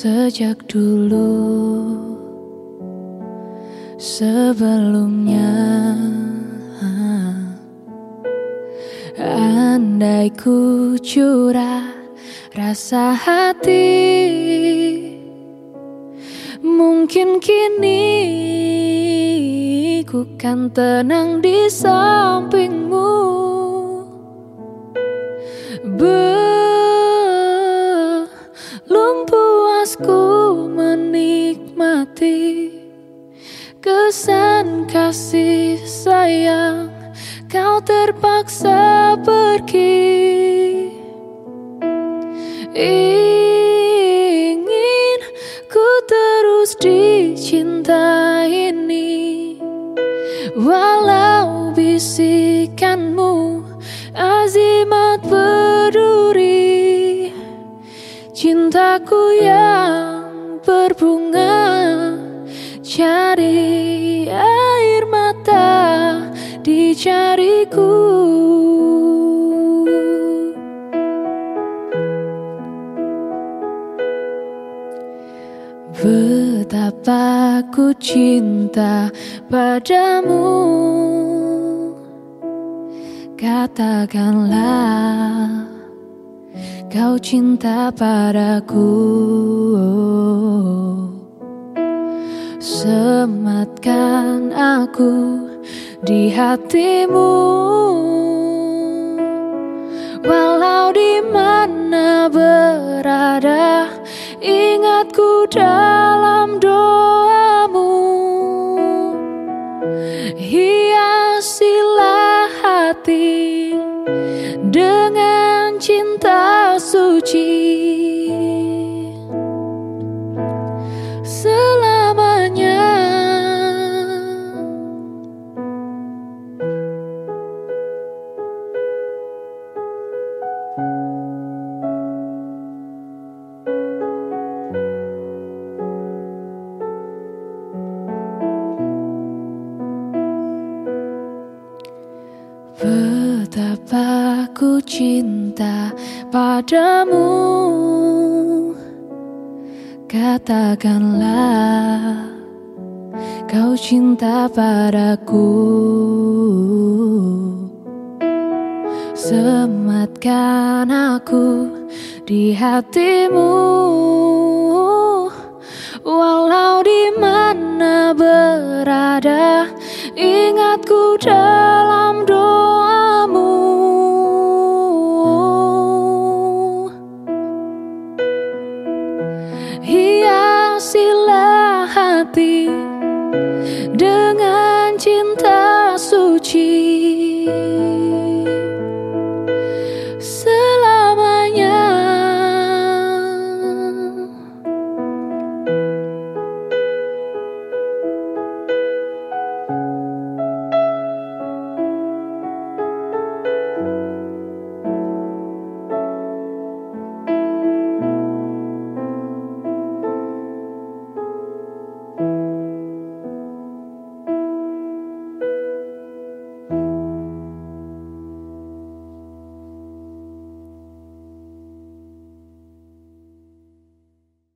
sejak dulu sebelumnya. Andai ku curah rasa hati Mungkin kini ku kan tenang di sampingmu. Belum puasku menikmati Kesan kasih sayang. Kau terpaksa pergi. Ingin ku terus dicinta ini. Walau bisikanmu azimat berduri Cintaku yang berbunga Cari air mata dicariku Betapa ku cinta padamu Katakanlah kau cinta padaku. Sematkan aku di hatimu. Walau di mana berada Ingatku dalam doamu. Hiasilah hati dengan cinta suci. Selamanya. Betapa ku cinta padamu. Katakanlah kau cinta padaku. Sematkan aku di hatimu. Walau di mana berada Ingatku doa Hiasilah hati dengan cinta suci.